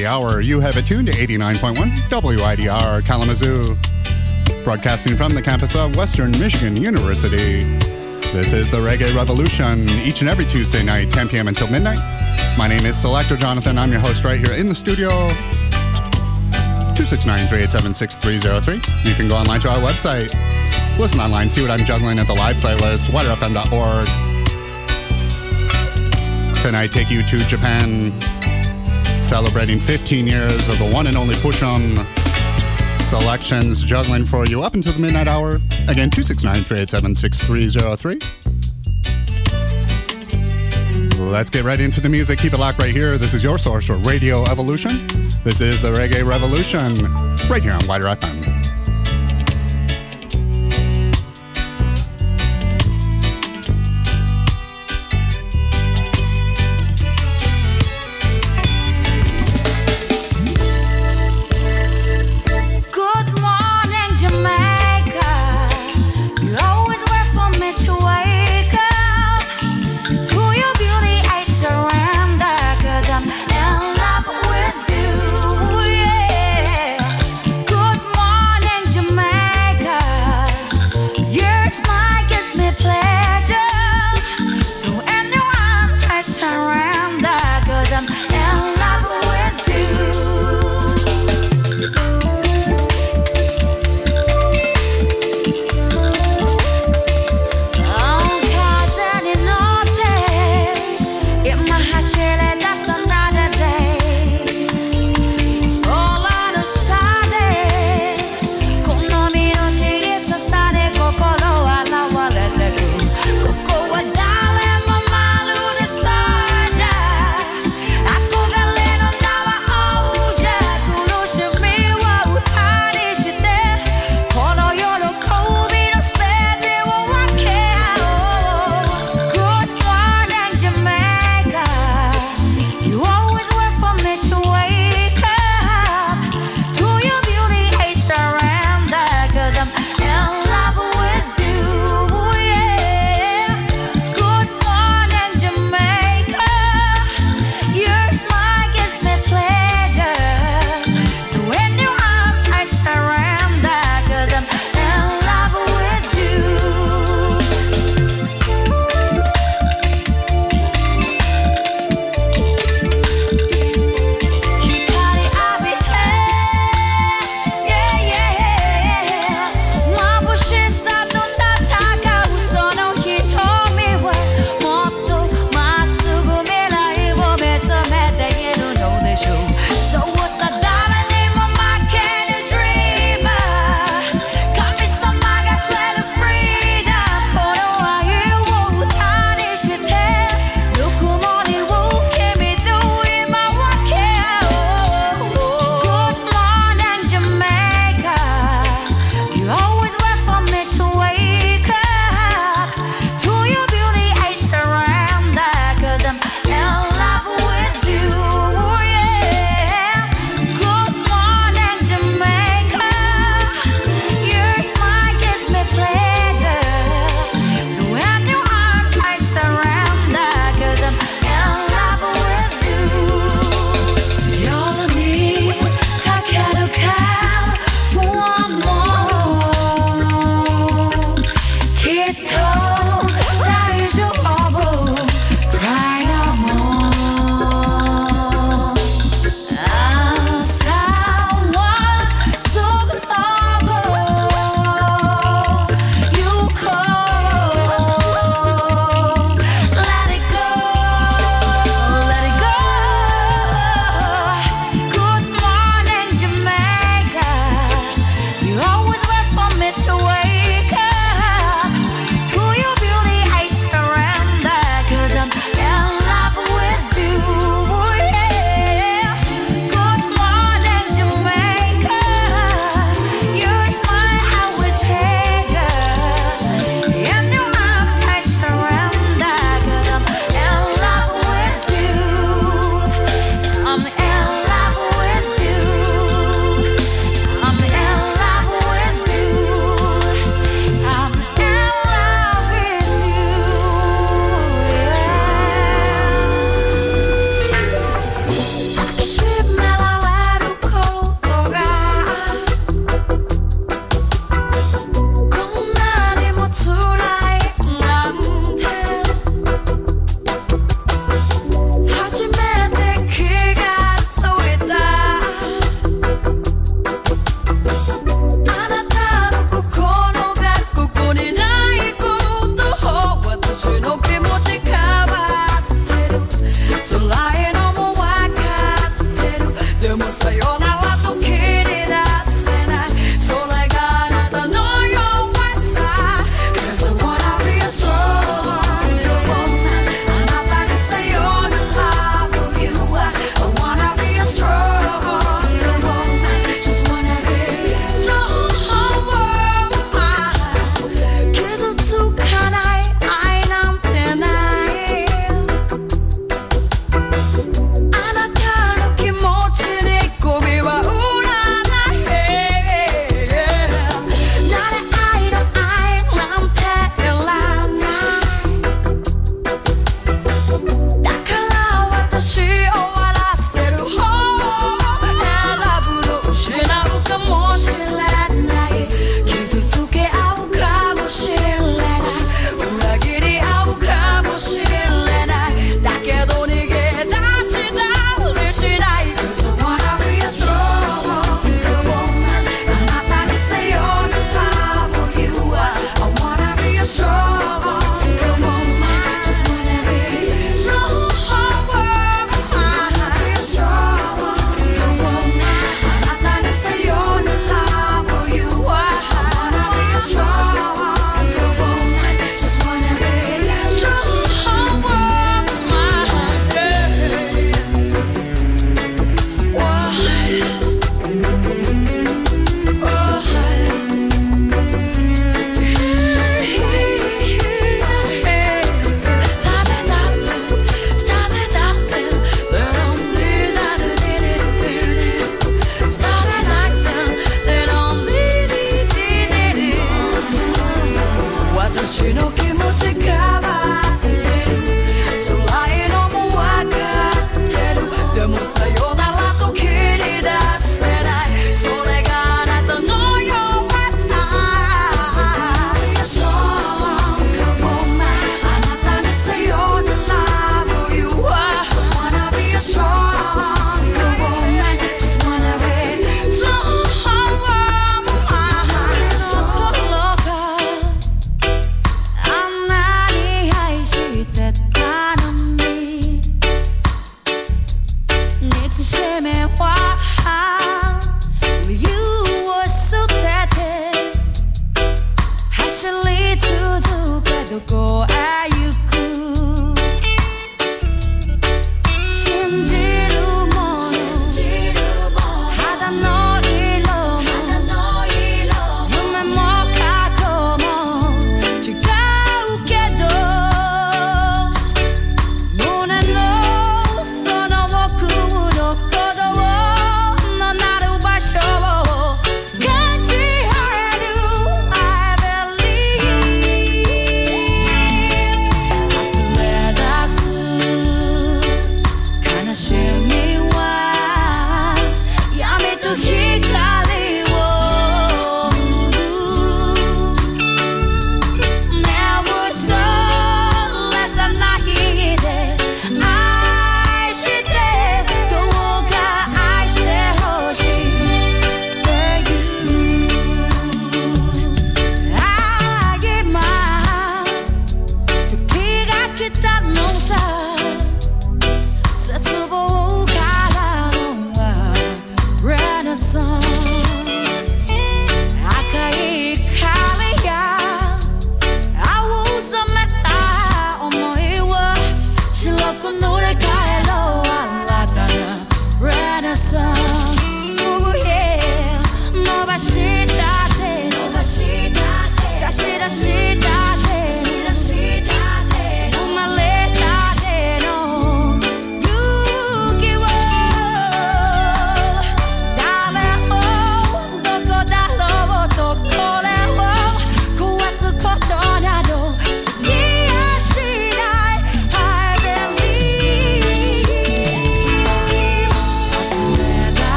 the hour. You have it tuned to 89.1 WIDR Kalamazoo, broadcasting from the campus of Western Michigan University. This is the Reggae Revolution, each and every Tuesday night, 10 p.m. until midnight. My name is Selector Jonathon. I'm your host right here in the studio. 269-387-6303. You can go online to our website. Listen online, see what I'm juggling at the live playlist, widrfm.org. Tonight, take you to Japan, celebrating 15 years of the one and only Pushim selections, juggling for you up until the midnight hour. Again, 269-387-6303. Let's get right into the music. Keep it locked right here. This is your source for Radio Evolution. This is the Reggae Revolution, right here on WIDR FM.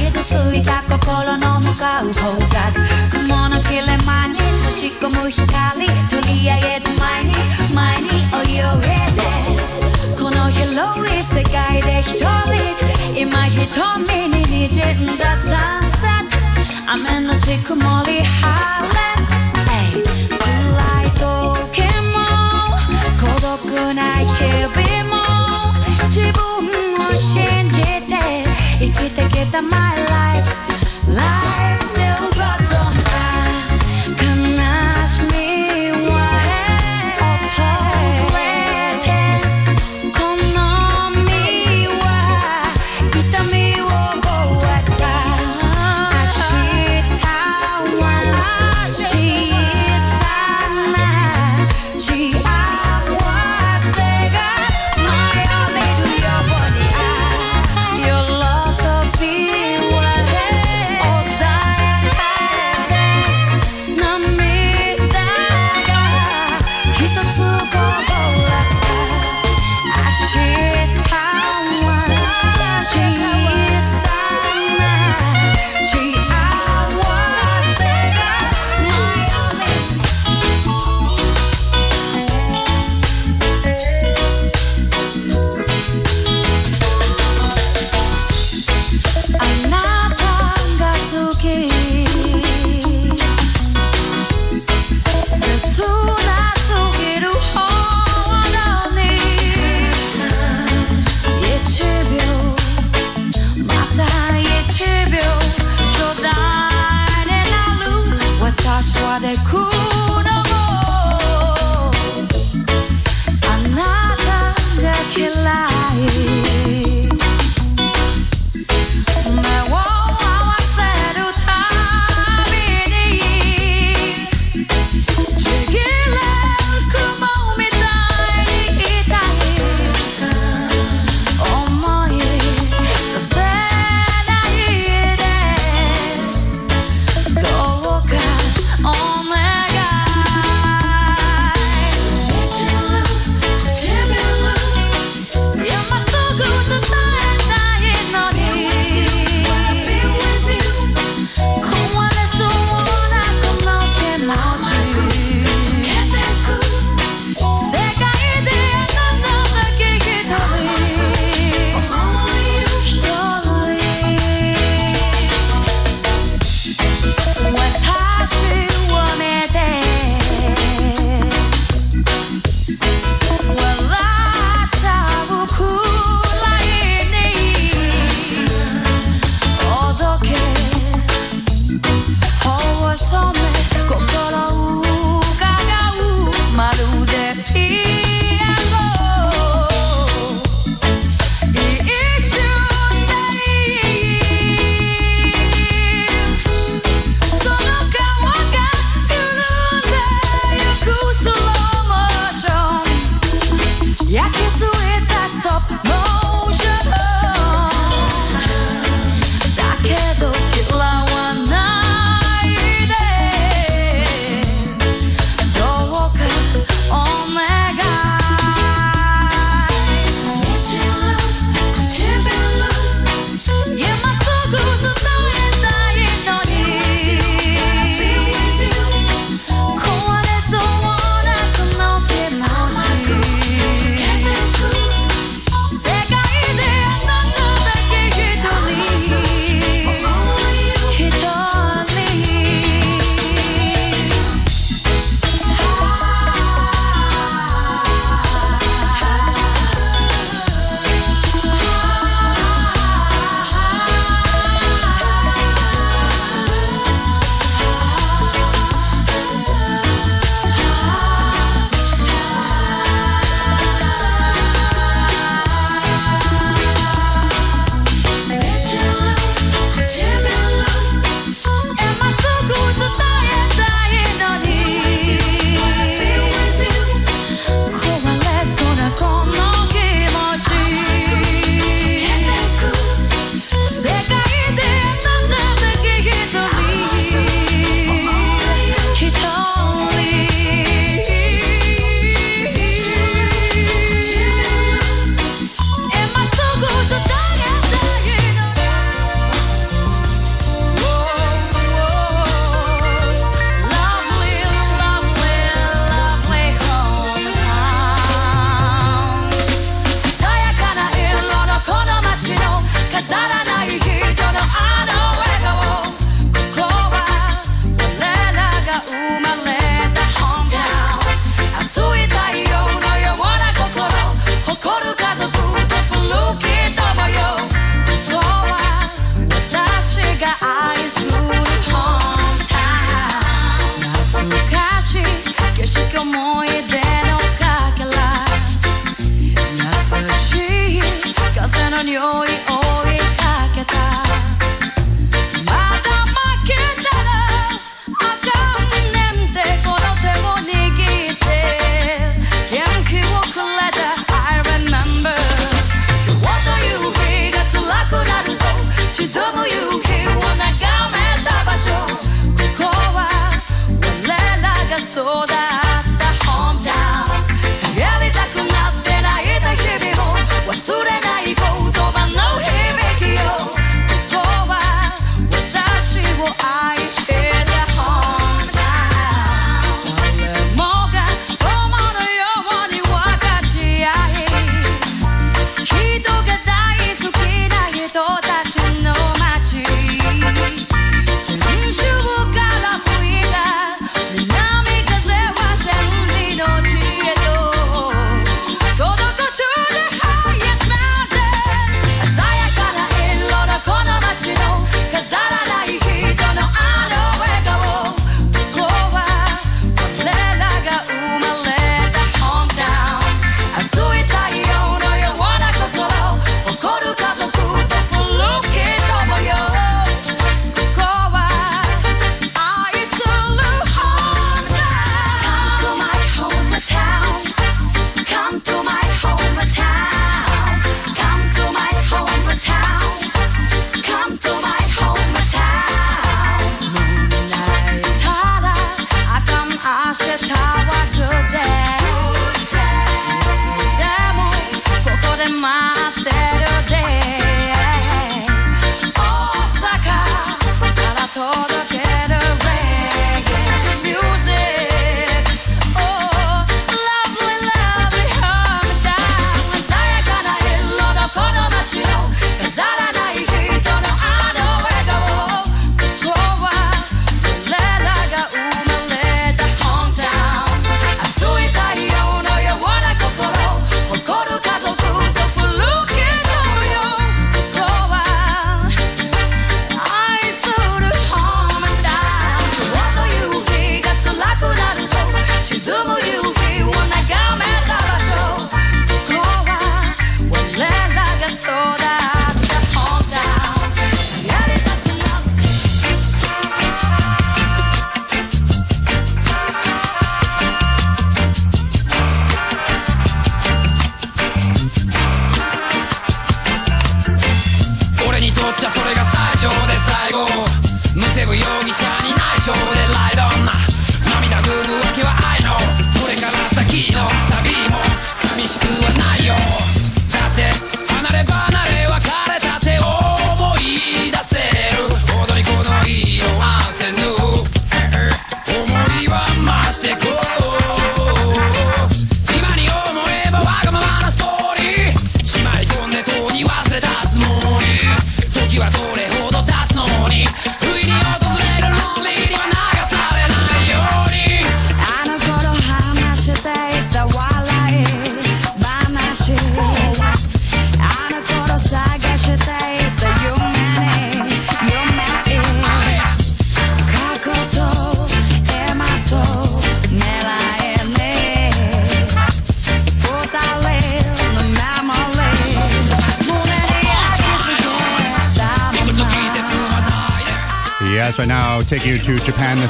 傷ついた心の向かう方角。雲の切れ間に差し込む光とりあえず前に前に泳いでこの広い世界で一人今瞳に滲んだサンセット雨のち曇り晴れ、hey、辛い時も。孤独な日々も。自分を知る。it that my life, life.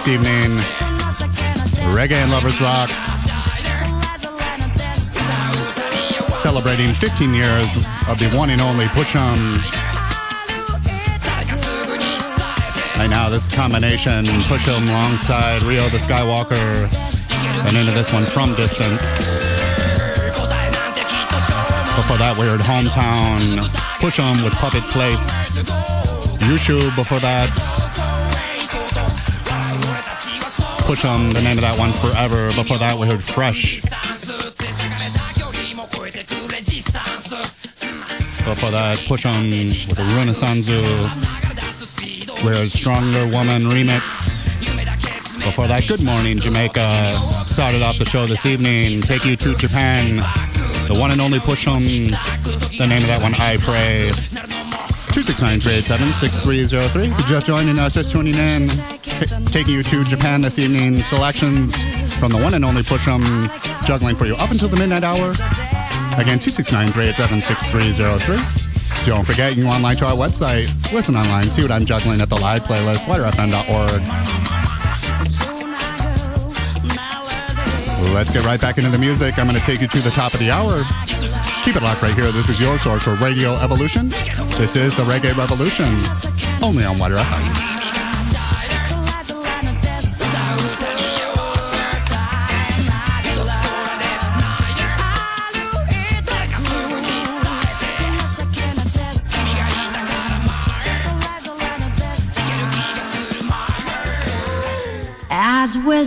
this evening Reggae and Lovers Rock, celebrating 15 years of the one and only Pushim. Right now, this combination Pushim alongside Ryo the Skywalker, and into this one from distance. Before that, weird hometown Pushim with Puppet Place. YouTube before that, Pushim, the name of that one, Forever. Before that, we heard Fresh. Before that, Pushim with the Renaissance. We heard Stronger Woman remix. Before that, Good Morning Jamaica. Started off the show this evening. Take you to Japan. The one and only Pushim. The name of that one, I Pray. 269 387 6303. You're just joining us, just tuning taking you to Japan this evening. Selections from the one and only Pushim, juggling for you up until the midnight hour. Again, 269-387-6303. Don't forget, you can online to our website, listen online, see what I'm juggling at the live playlist, widrfm.org. Let's get right back into the music. I'm going to take you to the top of the hour. Keep it locked right here. This is your source for Radio Evolution. This is the Reggae Revolution, only on WIDR FM. As we're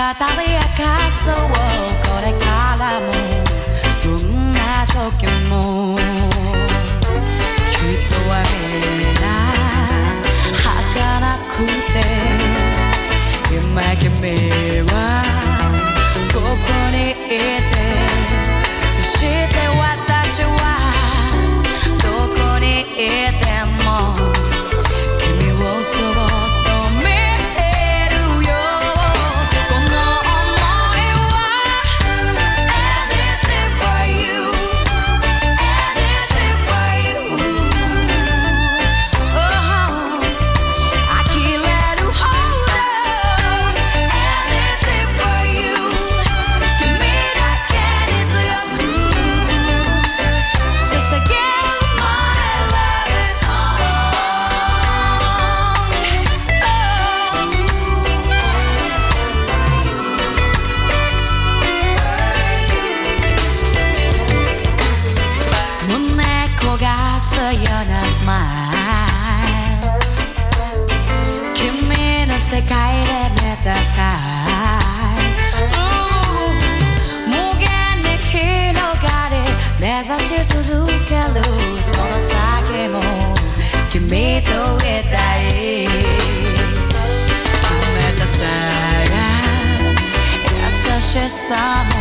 り明かそうこれからもどんな時も。人はみんな儚くて今君はここにいてそして私はどこにいても side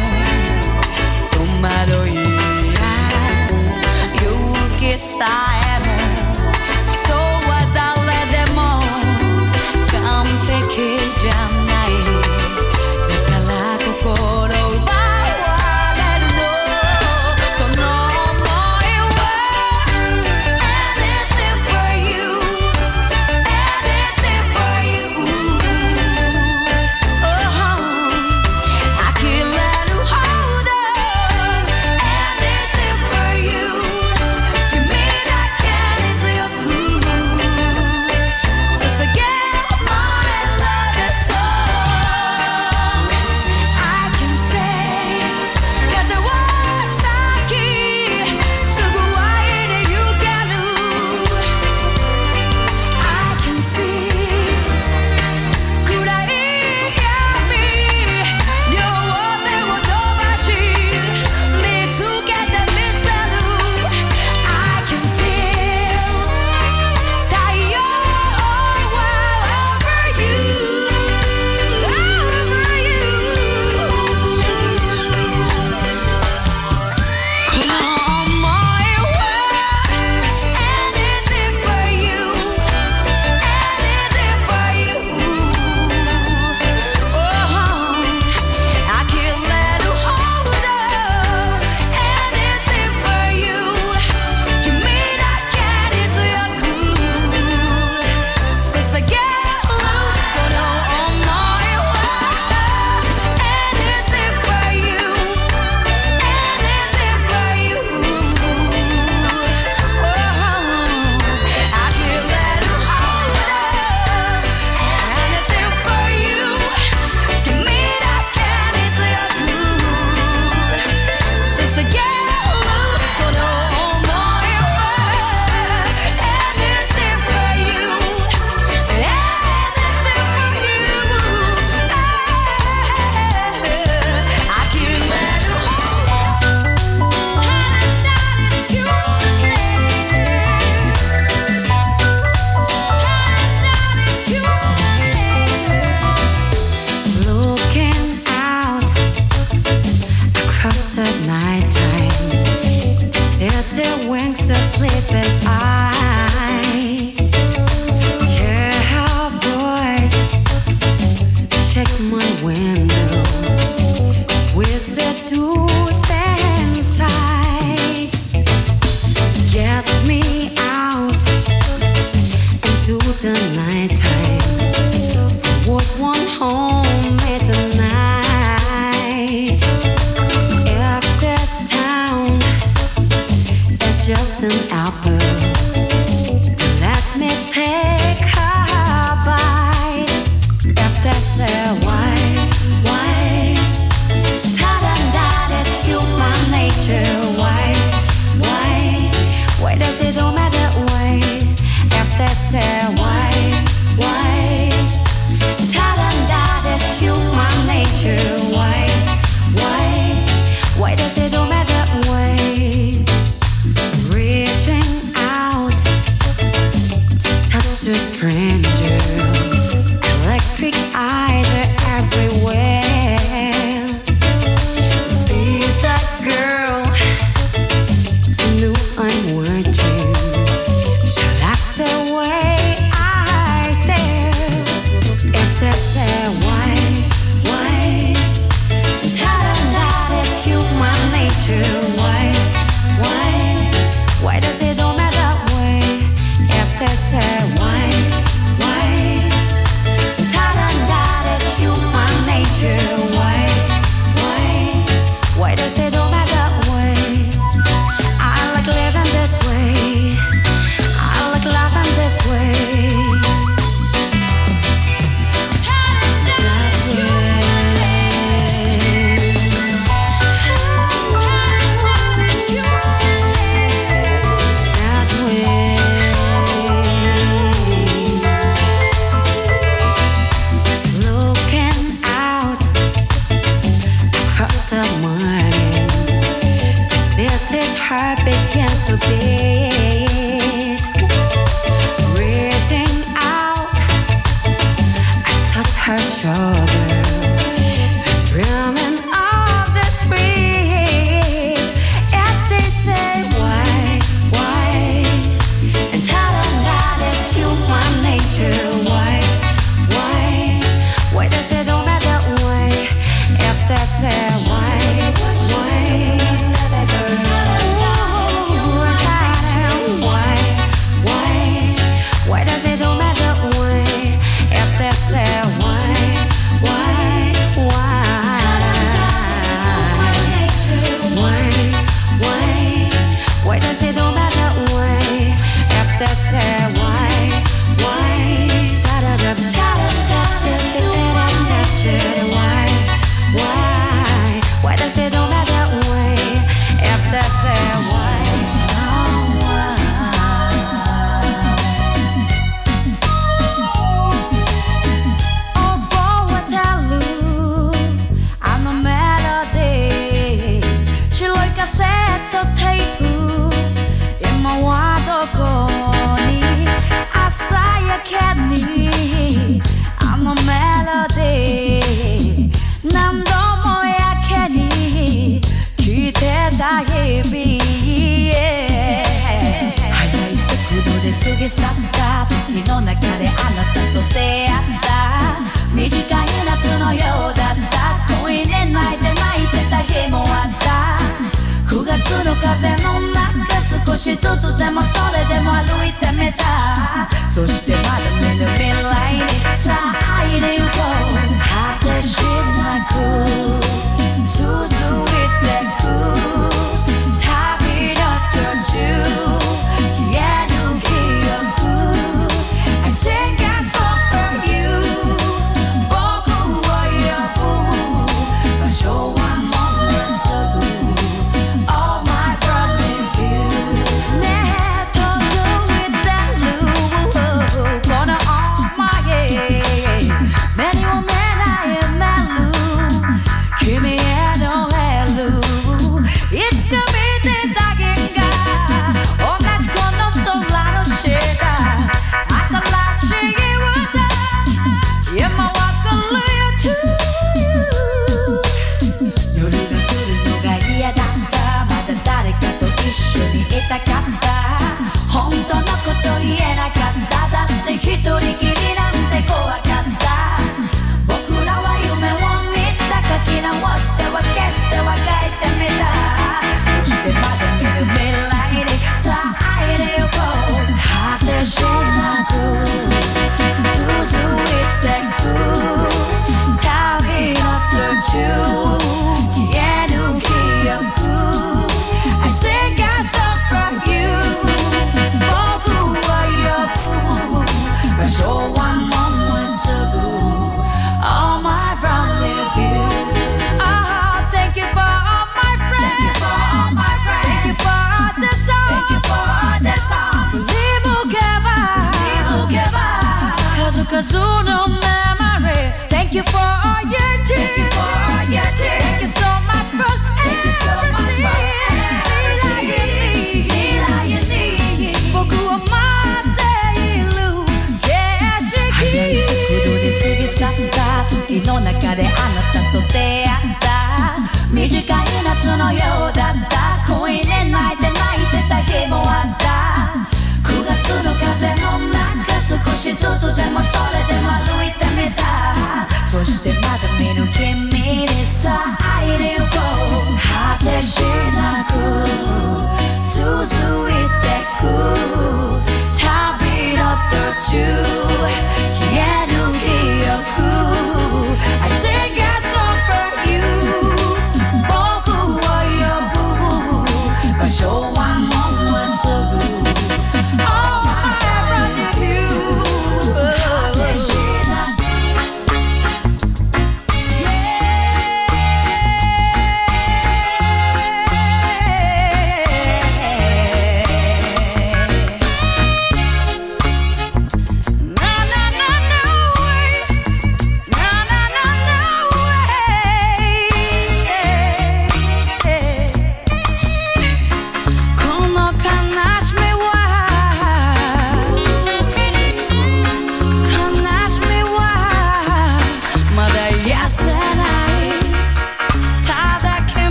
しつつでもそれでも歩いてみたそしてまだ見ぬ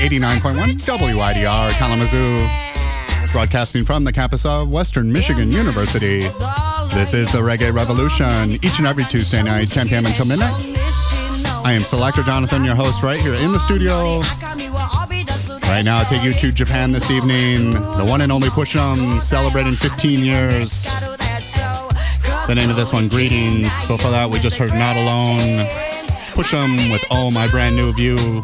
89.1 WIDR Kalamazoo, broadcasting from the campus of Western Michigan University. This is the Reggae Revolution, each and every Tuesday night, 10 p.m. until midnight. I am Selector Jonathon, your host, right here in the studio. Right now, I take you to Japan this evening. The one and only Pushim, celebrating 15 years. The name of this one, Greetings. Before that, we just heard Not Alone. Pushim with all my brand new view.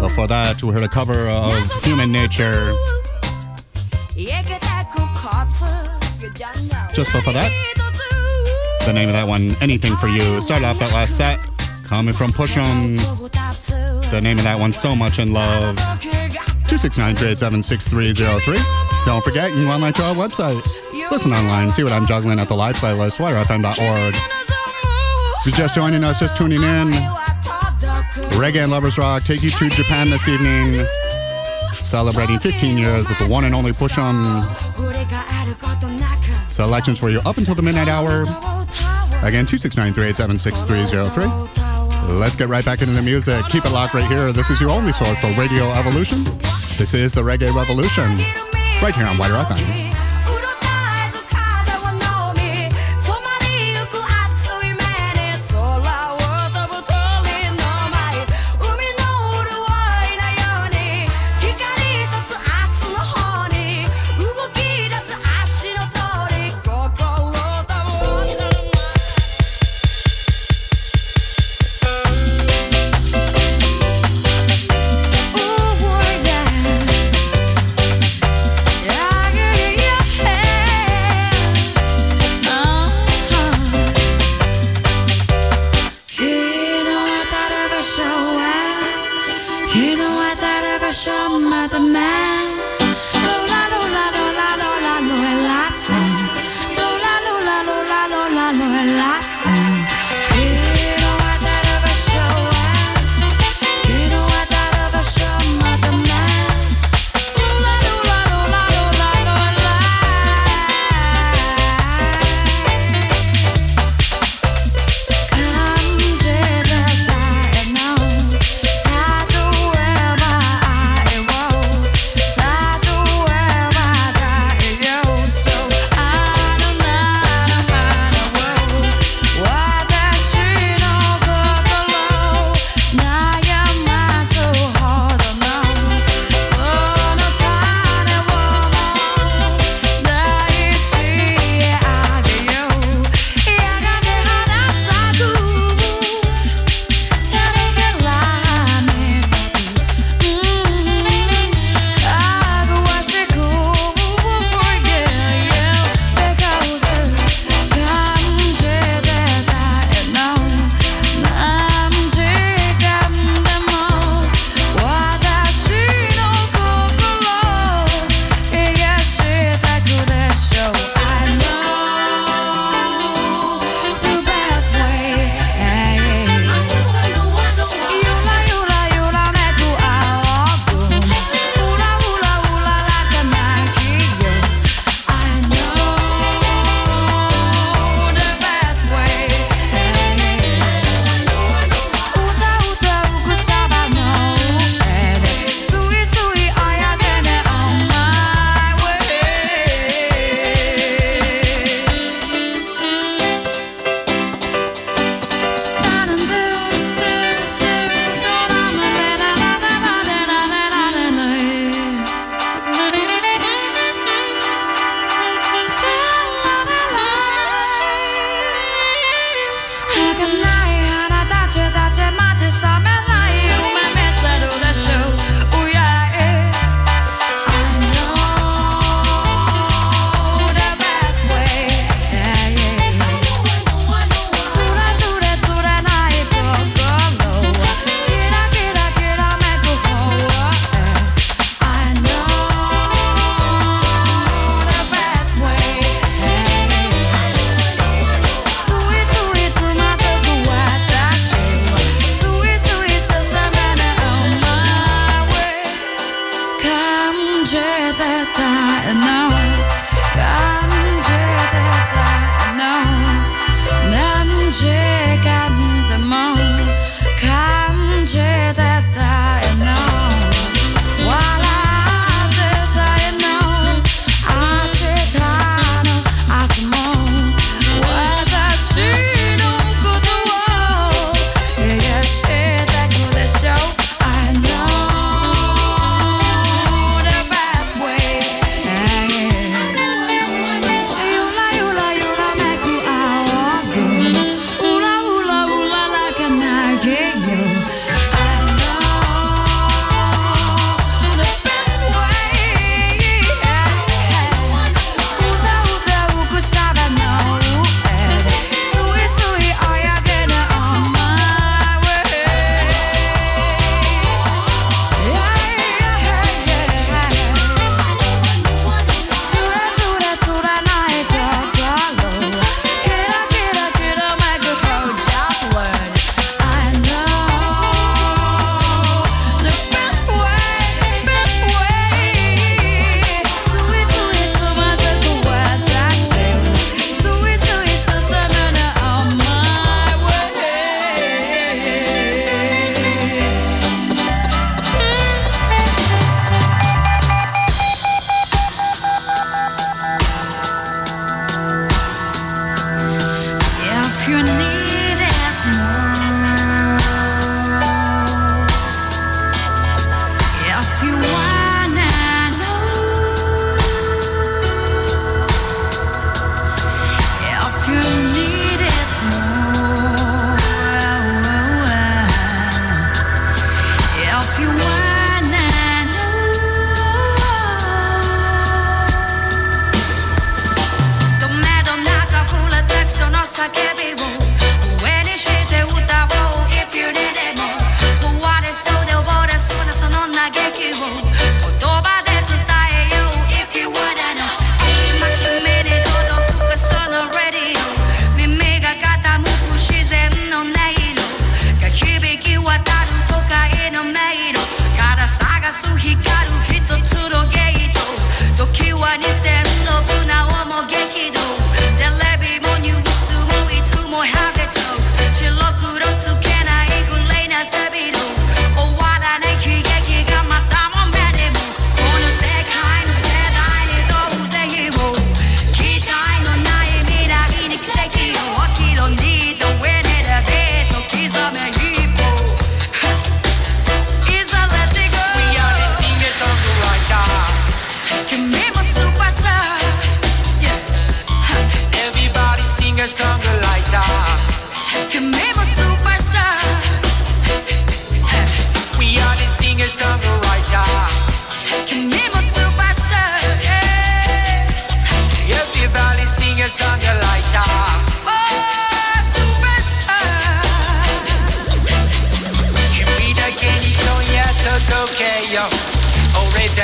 Before that, we heard a cover of Human Nature. Just before that, the name of that one, Anything for You. Started off that last set, coming from Pushim. The name of that one, So Much in Love. 269 387 Don't forget, you can online to our website. Listen online, see what I'm juggling at the live playlist, widrfm.org. If you're just joining us, just tuning in, Reggae and Lovers Rock take you to Japan this evening, celebrating 15 years with the one and only Pushim. Selections for you up until the midnight hour. Again, 269 Let's get right back into the music. Keep it locked right here. This is your only source for Radio Evolution. This is the Reggae Revolution, right here on White Rock Island.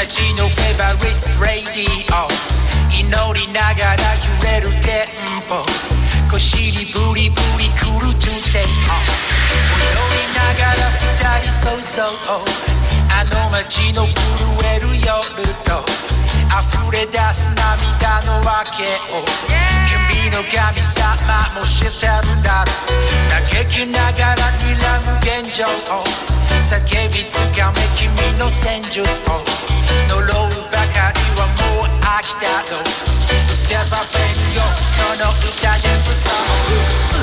たちのフェイバリットレディオ祈りながら揺れるテンポ腰にブリブリくるトゥテンポ踊りながら二人そうそうあの街の震える夜と溢れ出す涙の訳を君の神様も知ってるだろう嘆きながら睨む現状を叫びつかめ君の戦術を呪うばかりはもう飽きたろう Step up and go この歌でブソン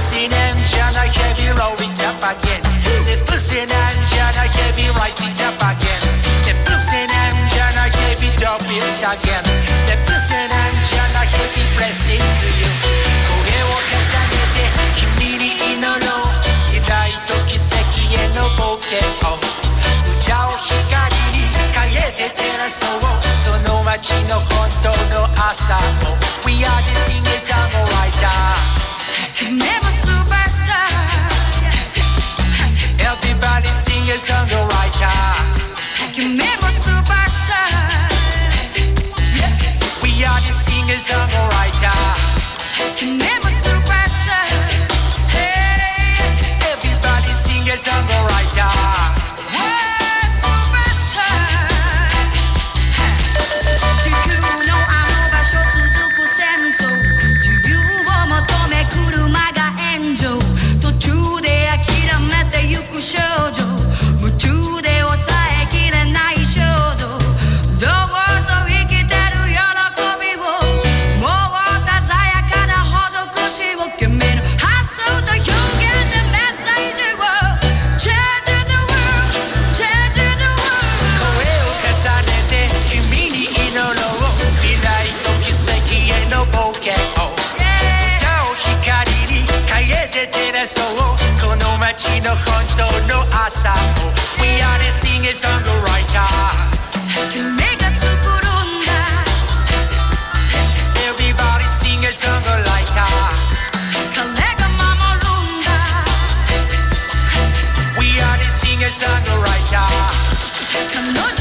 失念じゃない Heavy roll it up again で失念じゃない Heavy right it up again で失念じゃない Heavy drop it again で失念じゃない Heavy blessing to you 声を重ねて君に祈ろう未来と奇跡へ we are the singing samurai Never superstar Everybody sing a song right Never superstar We are the singers of Can never Everybody singers songwriter the singers songwriter 彼女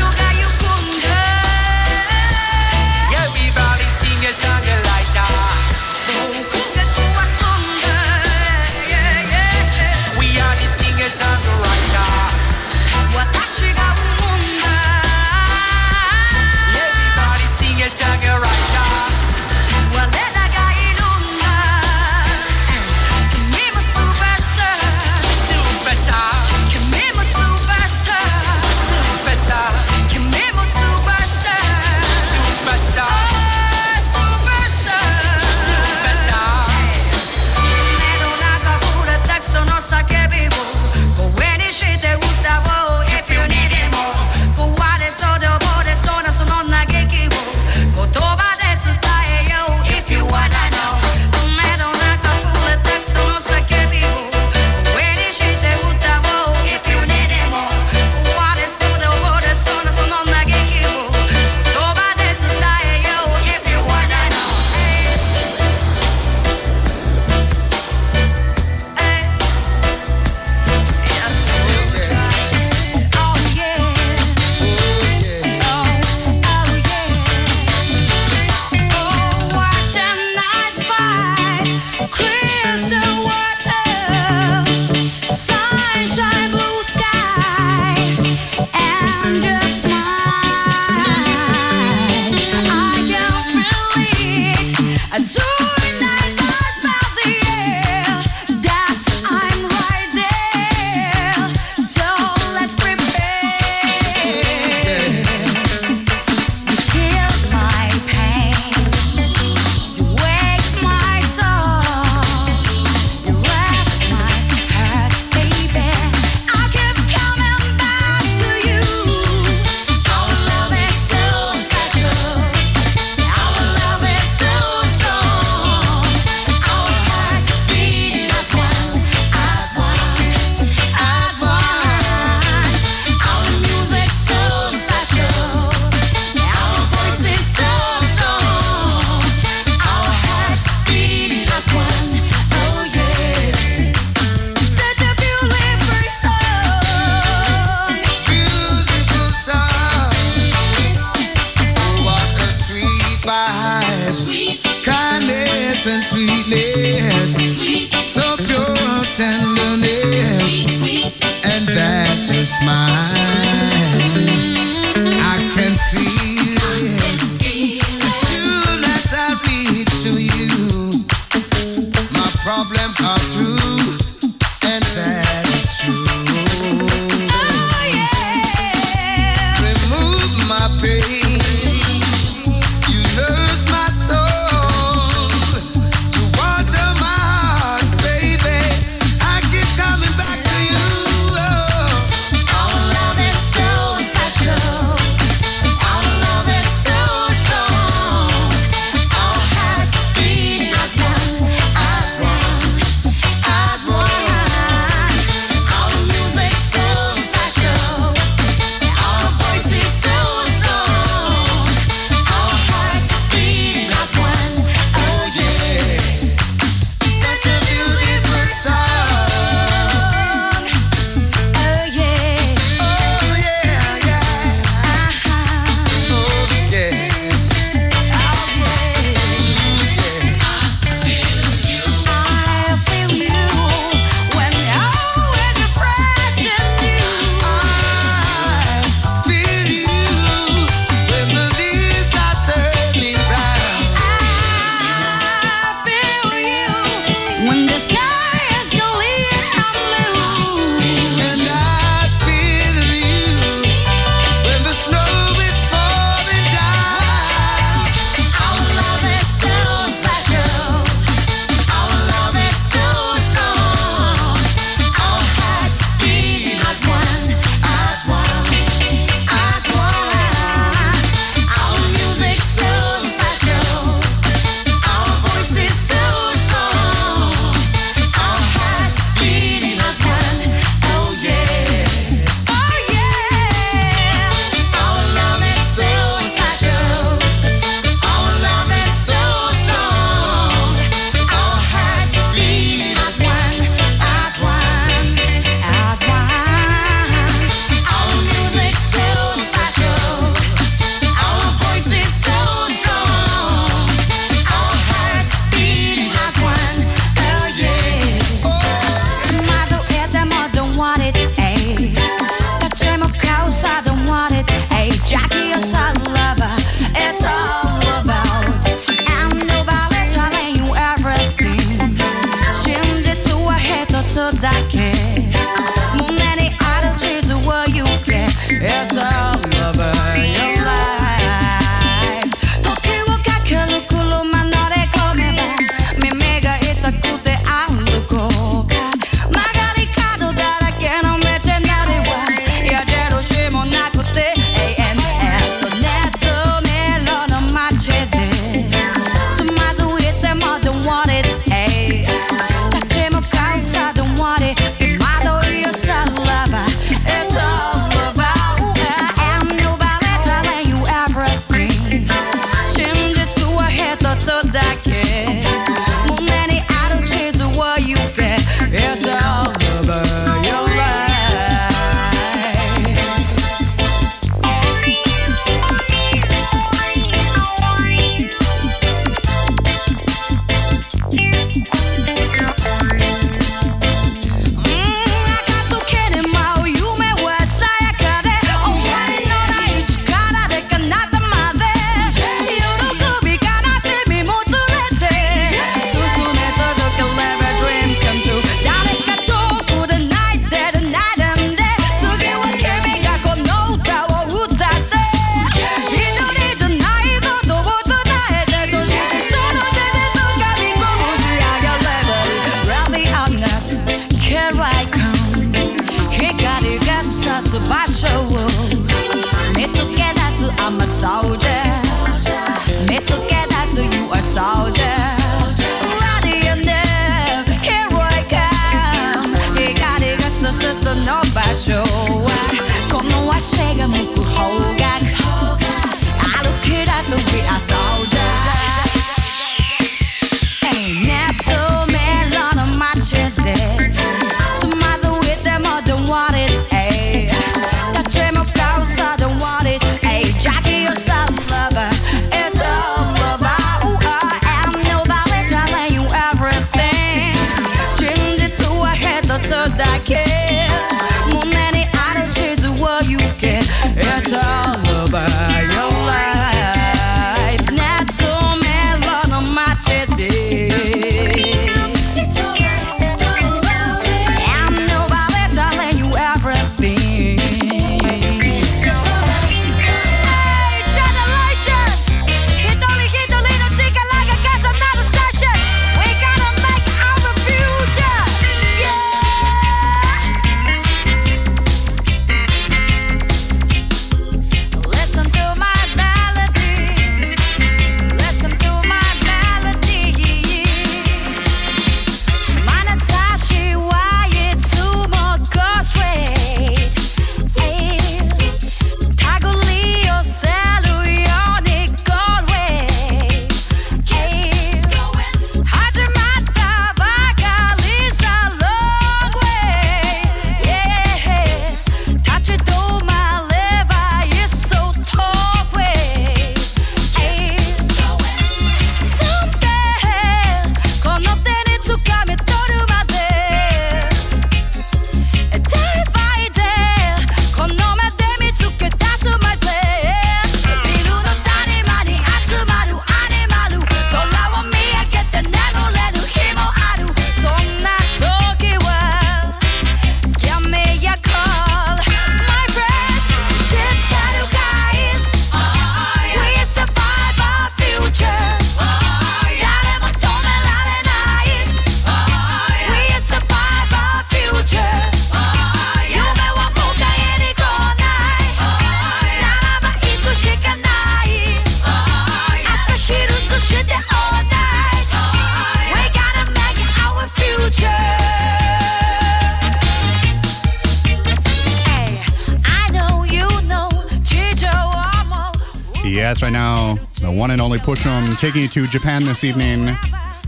taking you to Japan this evening.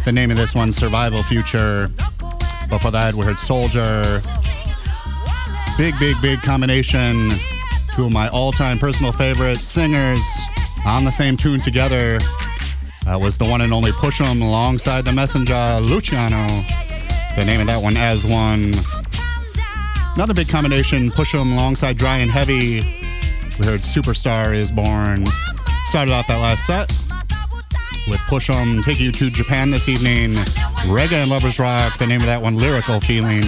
The name of this one, Survival Future. Before that, we heard Soldier. Big, big, big combination. Two of my all time personal favorite singers on the same tune together. That was the one and only Pushim alongside the messenger, Luciano. The name of that one, As One. Another big combination, Pushim alongside Dry and Heavy. We heard Superstar is Born. Started off that last set with them, take you to Japan this evening. Reggae and Lovers Rock, the name of that one, Lyrical Feeling.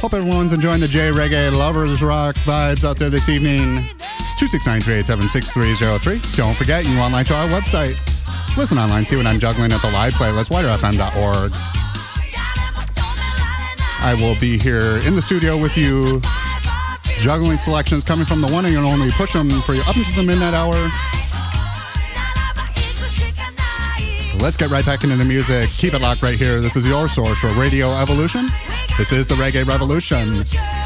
Hope everyone's enjoying the J Reggae Lovers Rock vibes out there this evening. 269-387-6303. Don't forget, you can online to our website. Listen online, see what I'm juggling at the live playlist, widrfm.org. I will be here in the studio with you, juggling selections coming from the one and only Pushim for you up until the midnight hour. Let's get right back into the music. Keep it locked right here. This is your source for Radio Evolution. This is the Reggae Revolution,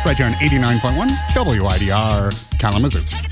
right here on 89.1 WIDR Kalamazoo.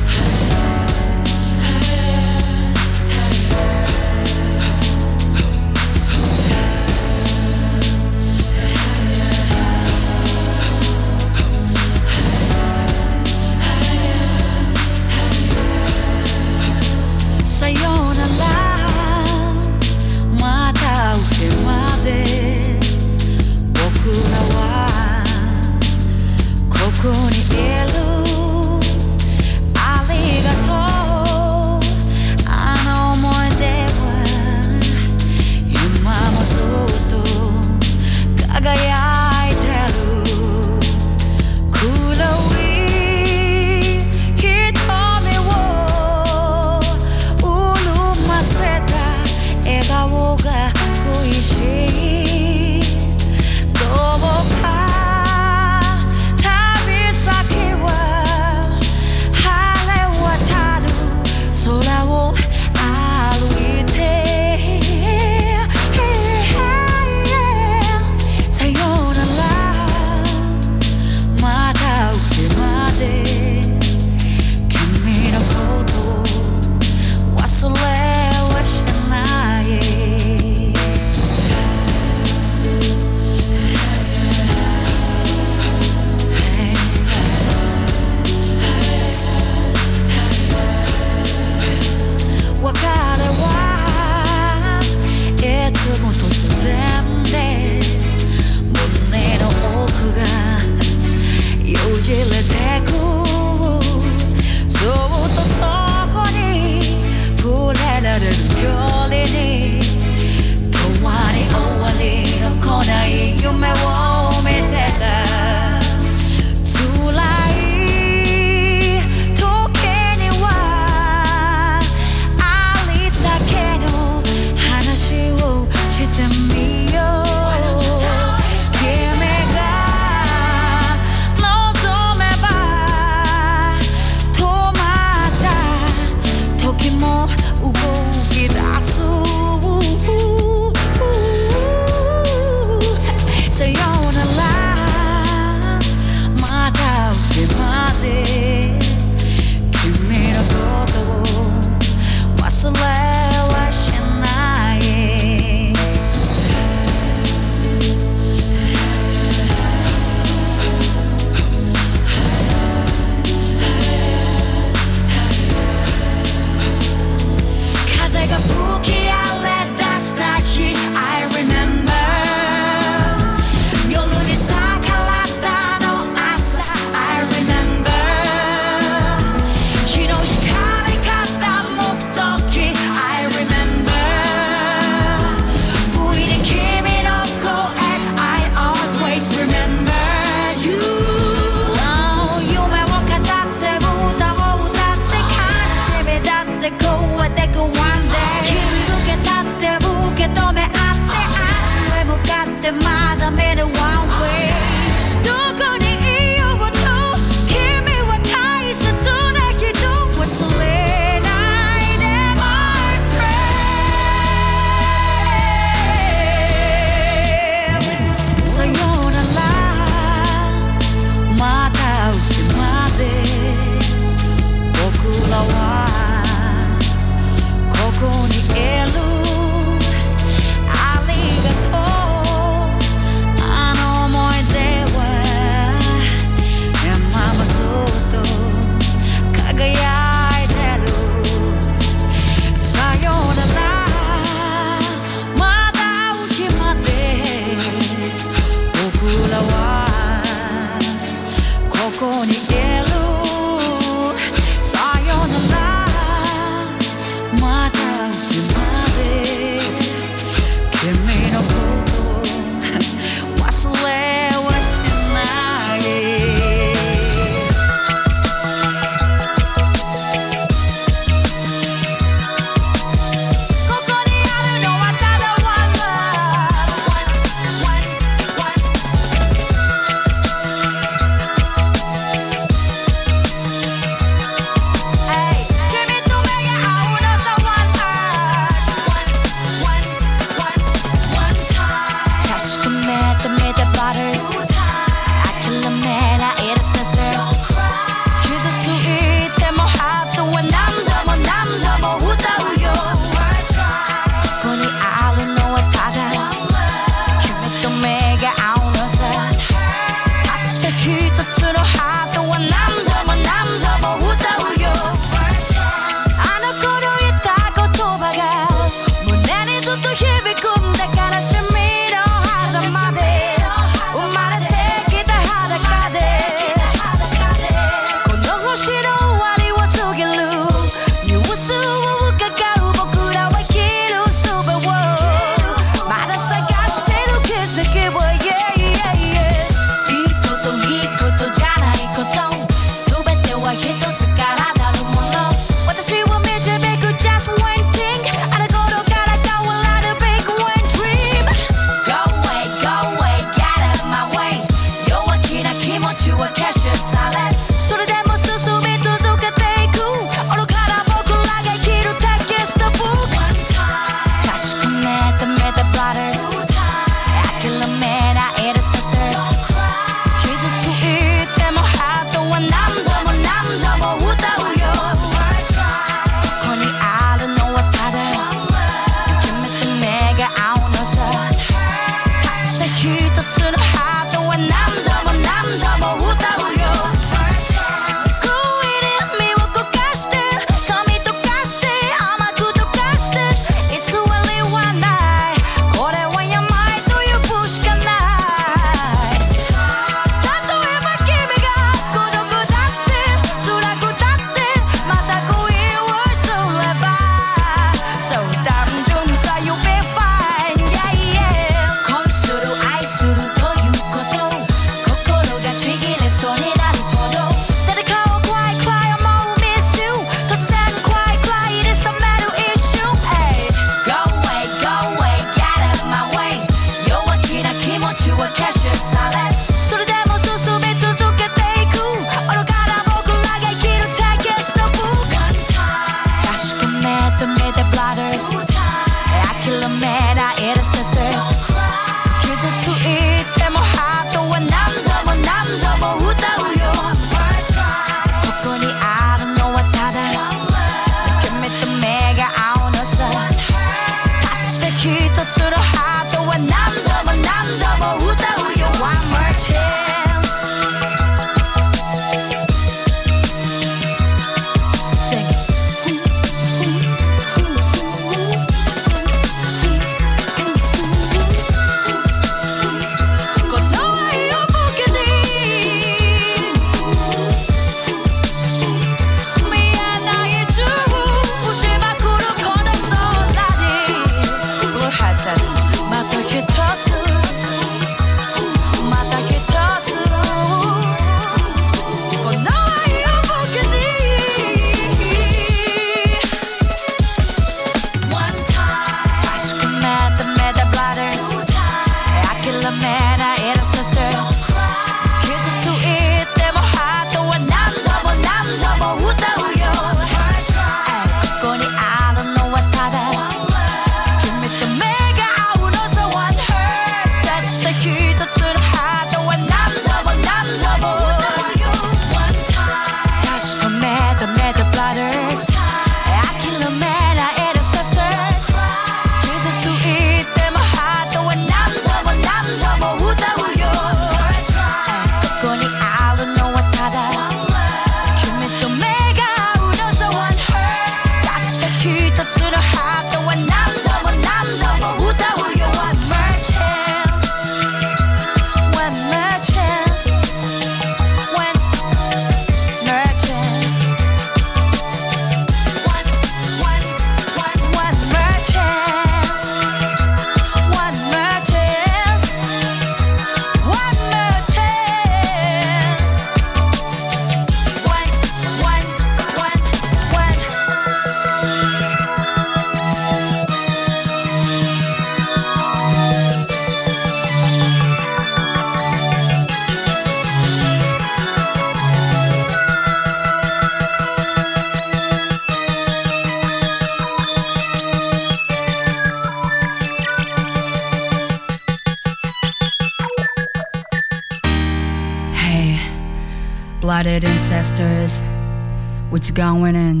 going in.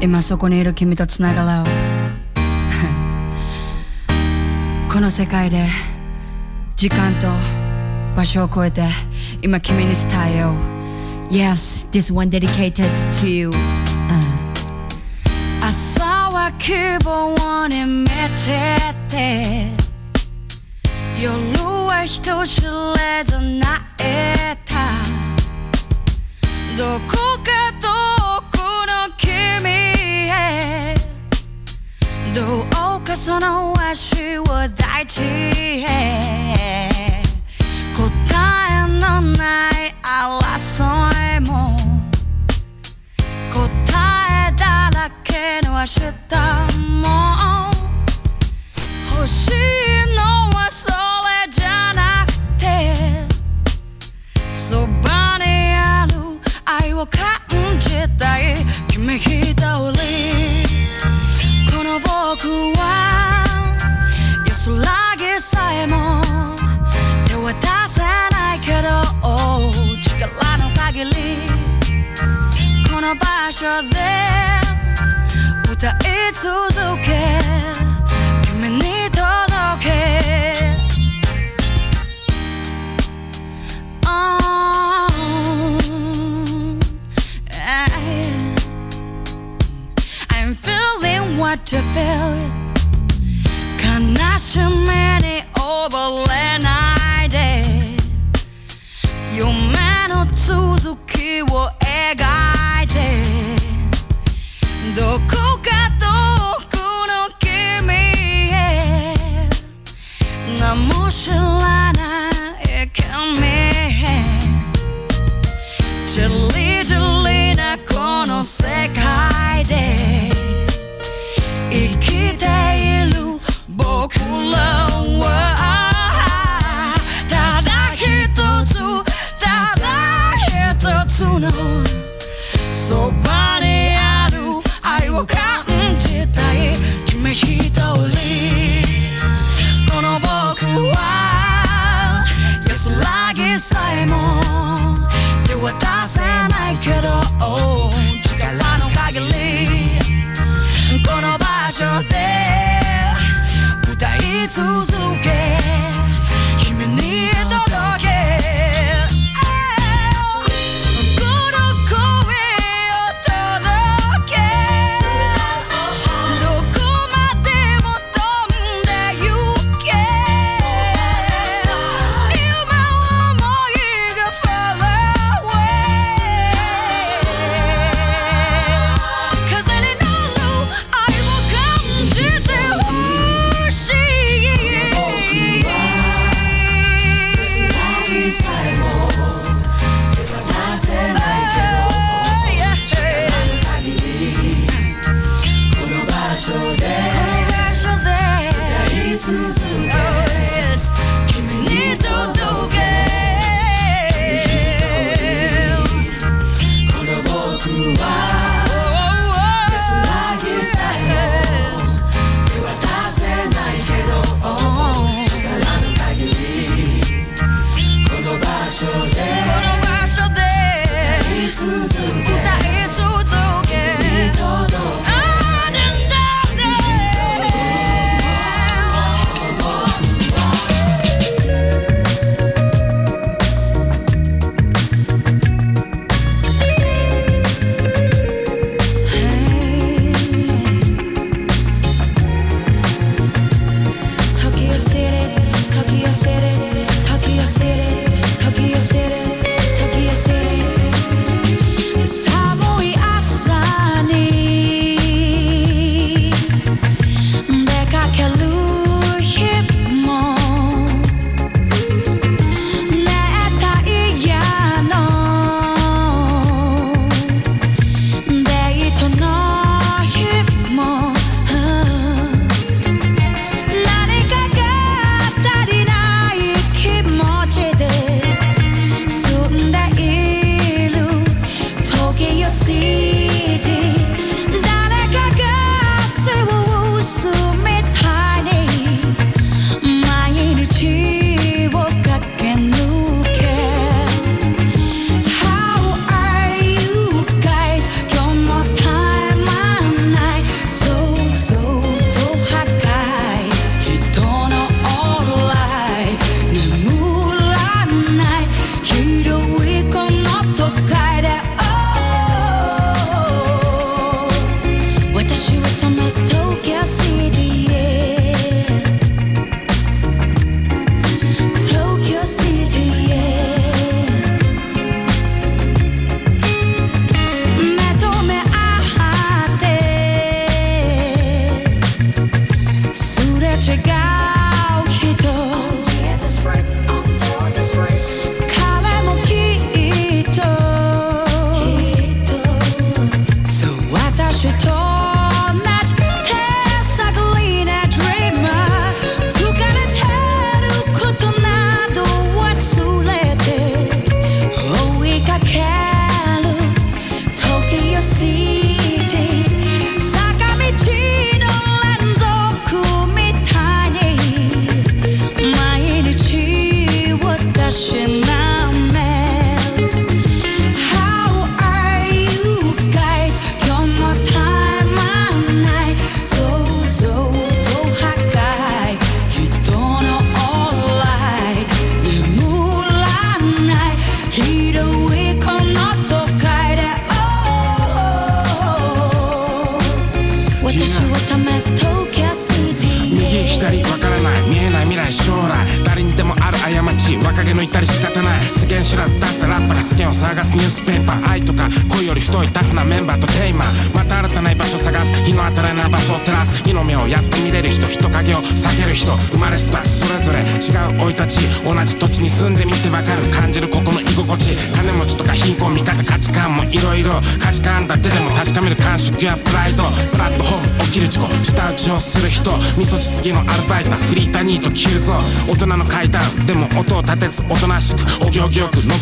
今そこにいる君とつながろう。この世界で時間と場所を超えて今君に伝えよう。Yes, this one dedicated to you、uh. 朝は希望に満ちて。夜は人知れずな koelkast.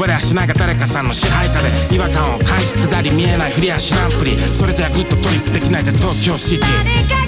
行儀よく登れやしないが誰かさんの支配下で違和感を感じてたり見えないふりや知らんぷりそれじゃグッとトリップできないぜ東京シティ。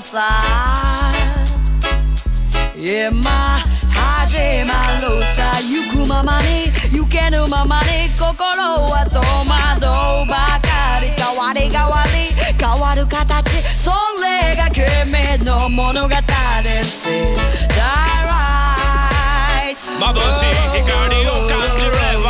さ今始まるさ行くままに行けぬままに心は戸惑うばかり。変わり変わり変わる形それが君の物語です。That right 眩しい光を感じれば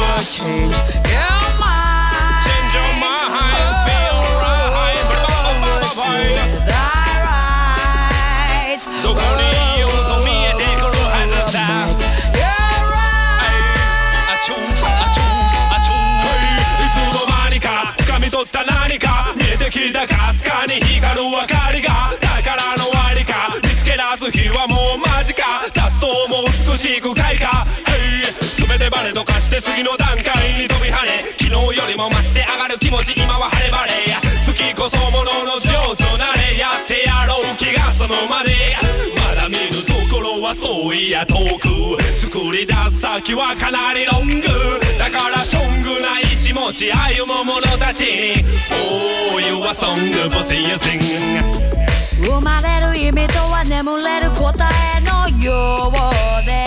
だかすかに光る明かりが宝の終わりか。見つけ出す日はもう間近。雑草も美しく開花。Hey 全てバネと化して次の段階に飛び跳ね。昨日よりも増して上がる気持ち今は晴れ晴れ。月こそものの上手なれ。やってやろう気がそのまで。まだ見ぬところはそういや遠く作り出す先はかなりロングだからショングな意志持ち歩む者たちに Oh you are song for sing 生まれる意味とは眠れる答えのようで。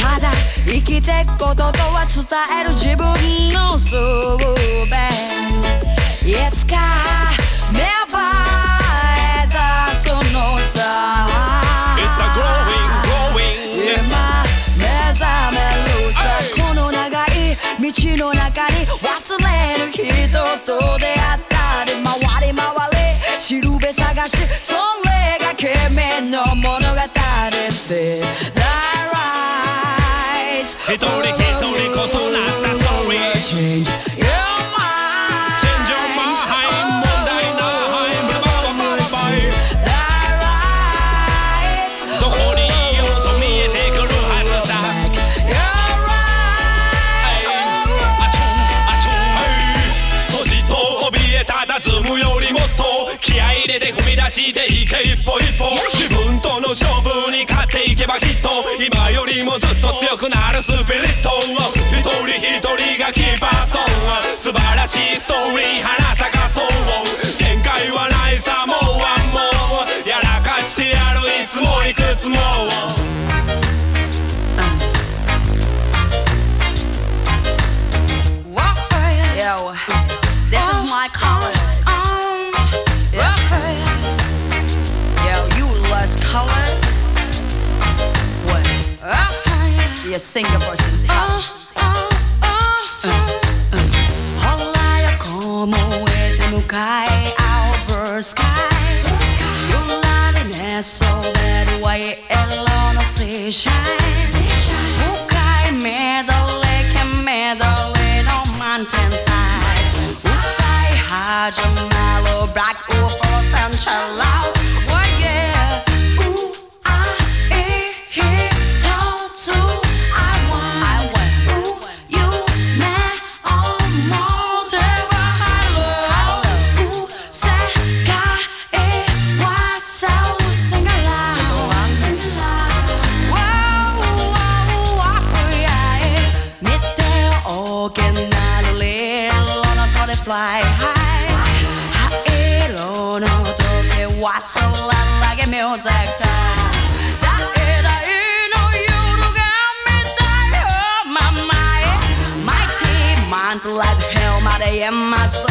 ただ生きてくこととは伝える自分の術いつか芽生えたそのさの中に忘れる人と出会ったり回り回りしるべ探しそれが君の物語です。一人一人異なったストーリーしていけ一歩一歩自分との勝負に勝っていけばきっと今よりもずっと強くなるスピリット一人一人がキーパーソン素晴らしいストーリー花咲かそう。限界はない a single. Oh, oh, oh. Uh, uh. Como ele cai ao sky. You love me so that alone, shine. Oh my mind Mighty mantle like hell まで in my soul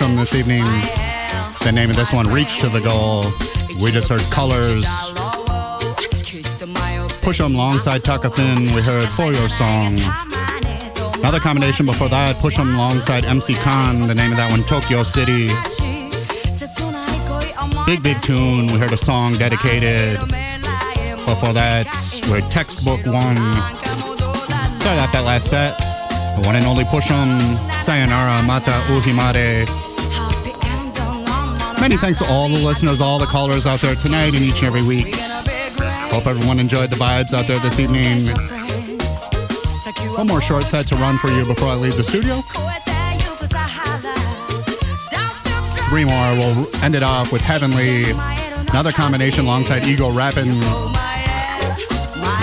'em this evening. The name of this one, Reach to the Goal. We just heard Colors. Pushim alongside Takafin. We heard For Your Song. Another combination before that, Pushim alongside MC Kan. The name of that one, Tokyo City. Big, big tune. We heard a song dedicated. Before that, we heard Textbook One. Started out that last set. The one and only Pushim. Sayonara Mata Au Hi Made. Many thanks to all the listeners, all the callers out there tonight and each and every week. Hope everyone enjoyed the vibes out there this evening. One more short set to run for you before I leave the studio. Three more. We'll end it off with Heavenly. Another combination alongside Ego Wrappin'.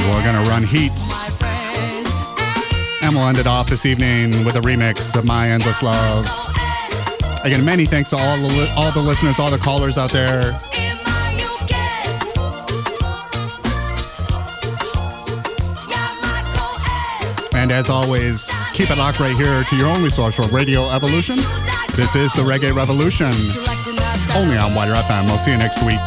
We're gonna run Heats. And we'll end it off this evening with a remix of My Endless Love. Again, many thanks to all the all the listeners, all the callers out there. And as always, keep it locked right here to your only source for Radio Evolution. This is the Reggae Revolution. only on WIDR FM. We'll see you next week.